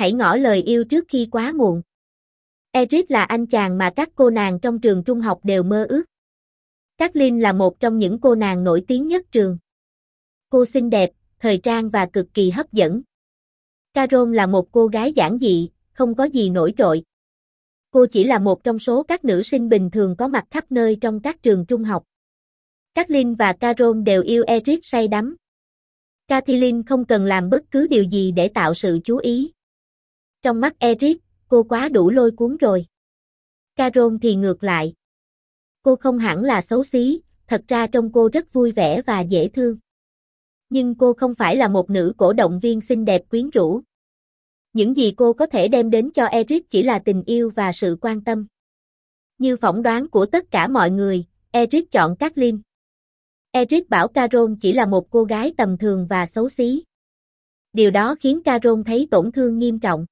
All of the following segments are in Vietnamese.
Hãy ngỏ lời yêu trước khi quá muộn. Eric là anh chàng mà các cô nàng trong trường trung học đều mơ ước. Kathleen là một trong những cô nàng nổi tiếng nhất trường. Cô xinh đẹp, thời trang và cực kỳ hấp dẫn. Carol là một cô gái giản dị, không có gì nổi trội. Cô chỉ là một trong số các nữ sinh bình thường có mặt khắp nơi trong các trường trung học. Kathleen và Carol đều yêu Eric say đắm. Kathleen không cần làm bất cứ điều gì để tạo sự chú ý. Trong mắt Eric, cô quá đủ lôi cuốn rồi. Carol thì ngược lại. Cô không hẳn là xấu xí, thật ra trông cô rất vui vẻ và dễ thương. Nhưng cô không phải là một nữ cổ động viên xinh đẹp quyến rũ. Những gì cô có thể đem đến cho Eric chỉ là tình yêu và sự quan tâm. Như phỏng đoán của tất cả mọi người, Eric chọn Kathleen. Eric bảo Carol chỉ là một cô gái tầm thường và xấu xí. Điều đó khiến Carol thấy tổn thương nghiêm trọng.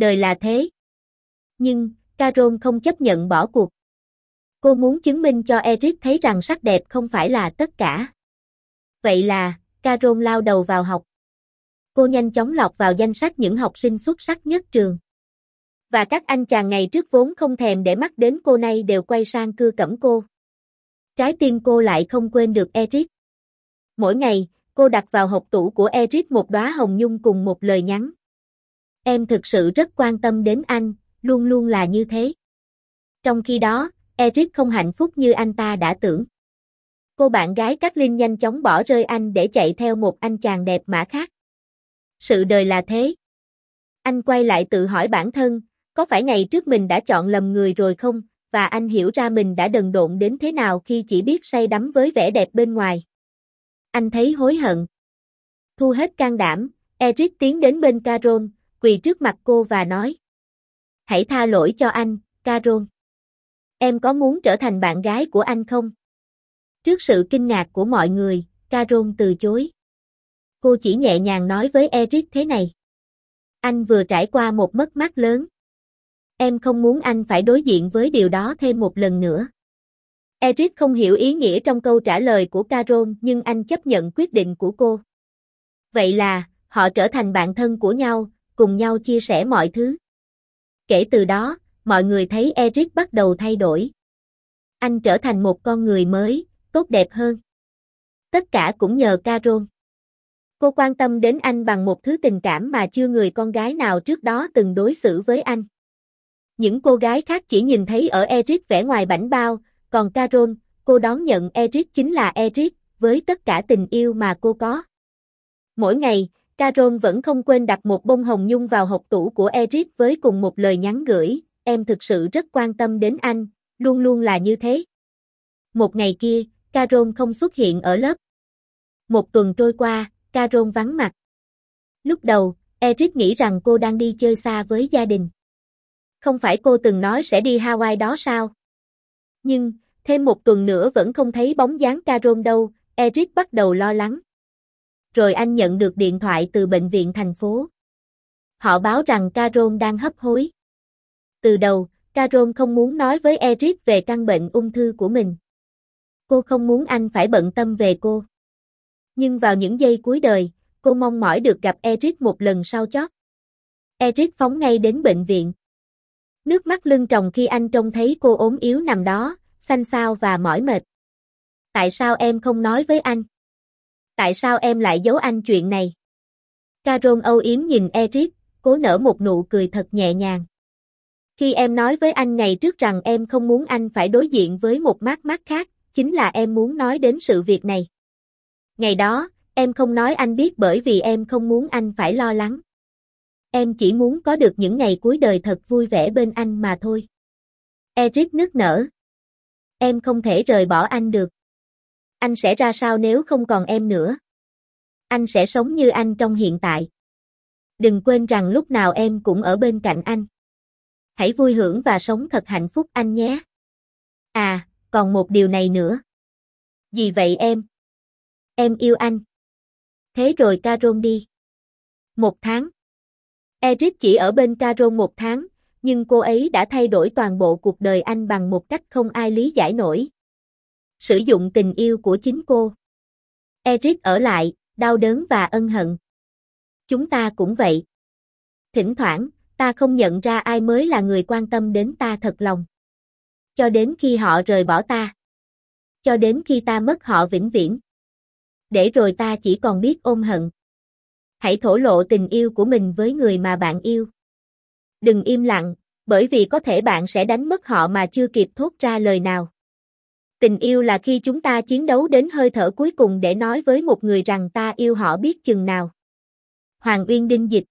Đời là thế. Nhưng, Carol không chấp nhận bỏ cuộc. Cô muốn chứng minh cho Eric thấy rằng sắc đẹp không phải là tất cả. Vậy là, Carol lao đầu vào học. Cô nhanh chóng lọt vào danh sách những học sinh xuất sắc nhất trường. Và các anh chàng ngày trước vốn không thèm để mắt đến cô nay đều quay sang cưa cẩm cô. Trái tim cô lại không quên được Eric. Mỗi ngày, cô đặt vào hộp tủ của Eric một đóa hồng nhung cùng một lời nhắn. Em thực sự rất quan tâm đến anh, luôn luôn là như thế. Trong khi đó, Eric không hạnh phúc như anh ta đã tưởng. Cô bạn gái Cát Linh nhanh chóng bỏ rơi anh để chạy theo một anh chàng đẹp mã khác. Sự đời là thế. Anh quay lại tự hỏi bản thân, có phải ngày trước mình đã chọn lầm người rồi không, và anh hiểu ra mình đã đần độn đến thế nào khi chỉ biết say đắm với vẻ đẹp bên ngoài. Anh thấy hối hận. Thu hết can đảm, Eric tiến đến bên Carol, quỳ trước mặt cô và nói. Hãy tha lỗi cho anh, Caron. Em có muốn trở thành bạn gái của anh không? Trước sự kinh ngạc của mọi người, Caron từ chối. Cô chỉ nhẹ nhàng nói với Eric thế này. Anh vừa trải qua một mất mát lớn. Em không muốn anh phải đối diện với điều đó thêm một lần nữa. Eric không hiểu ý nghĩa trong câu trả lời của Caron, nhưng anh chấp nhận quyết định của cô. Vậy là, họ trở thành bạn thân của nhau, cùng nhau chia sẻ mọi thứ. Kể từ đó, mọi người thấy Eric bắt đầu thay đổi. Anh trở thành một con người mới, tốt đẹp hơn. Tất cả cũng nhờ Carol. Cô quan tâm đến anh bằng một thứ tình cảm mà chưa người con gái nào trước đó từng đối xử với anh. Những cô gái khác chỉ nhìn thấy ở Eric vẻ ngoài bảnh bao, còn Carol, cô đón nhận Eric chính là Eric, với tất cả tình yêu mà cô có. Mỗi ngày, Carol vẫn không quên đặt một bông hồng nhung vào hộp tủ của Eric với cùng một lời nhắn gửi, em thực sự rất quan tâm đến anh, luôn luôn là như thế. Một ngày kia, Carol không xuất hiện ở lớp. Một tuần trôi qua, Carol vắng mặt. Lúc đầu, Eric nghĩ rằng cô đang đi chơi xa với gia đình. Không phải cô từng nói sẽ đi Hawaii đó sao? Nhưng, thêm một tuần nữa vẫn không thấy bóng dáng Carol đâu, Eric bắt đầu lo lắng. Rồi anh nhận được điện thoại từ bệnh viện thành phố. Họ báo rằng Carol đang hấp hối. Từ đầu, Carol không muốn nói với Eric về căn bệnh ung thư của mình. Cô không muốn anh phải bận tâm về cô. Nhưng vào những giây cuối đời, cô mong mỏi được gặp Eric một lần sau chót. Eric phóng ngay đến bệnh viện. Nước mắt lưng tròng khi anh trông thấy cô ốm yếu nằm đó, xanh xao và mỏi mệt. Tại sao em không nói với anh? Tại sao em lại giấu anh chuyện này? Caron âu yếm nhìn Eric, cố nở một nụ cười thật nhẹ nhàng. Khi em nói với anh ngày trước rằng em không muốn anh phải đối diện với một mát mắt khác, chính là em muốn nói đến sự việc này. Ngày đó, em không nói anh biết bởi vì em không muốn anh phải lo lắng. Em chỉ muốn có được những ngày cuối đời thật vui vẻ bên anh mà thôi. Eric nức nở. Em không thể rời bỏ anh được. Anh sẽ ra sao nếu không còn em nữa? Anh sẽ sống như anh trong hiện tại. Đừng quên rằng lúc nào em cũng ở bên cạnh anh. Hãy vui hưởng và sống thật hạnh phúc anh nhé. À, còn một điều này nữa. Gì vậy em? Em yêu anh. Thế rồi Caron đi. Một tháng. Eric chỉ ở bên Caron một tháng, nhưng cô ấy đã thay đổi toàn bộ cuộc đời anh bằng một cách không ai lý giải nổi. Sử dụng tình yêu của chính cô. Eric ở lại, đau đớn và ân hận. Chúng ta cũng vậy. Thỉnh thoảng, ta không nhận ra ai mới là người quan tâm đến ta thật lòng. Cho đến khi họ rời bỏ ta. Cho đến khi ta mất họ vĩnh viễn. Để rồi ta chỉ còn biết ôm hận. Hãy thổ lộ tình yêu của mình với người mà bạn yêu. Đừng im lặng, bởi vì có thể bạn sẽ đánh mất họ mà chưa kịp thốt ra lời nào. Tình yêu là khi chúng ta chiến đấu đến hơi thở cuối cùng để nói với một người rằng ta yêu họ biết chừng nào. Hoàng Uyên Đinh Dịch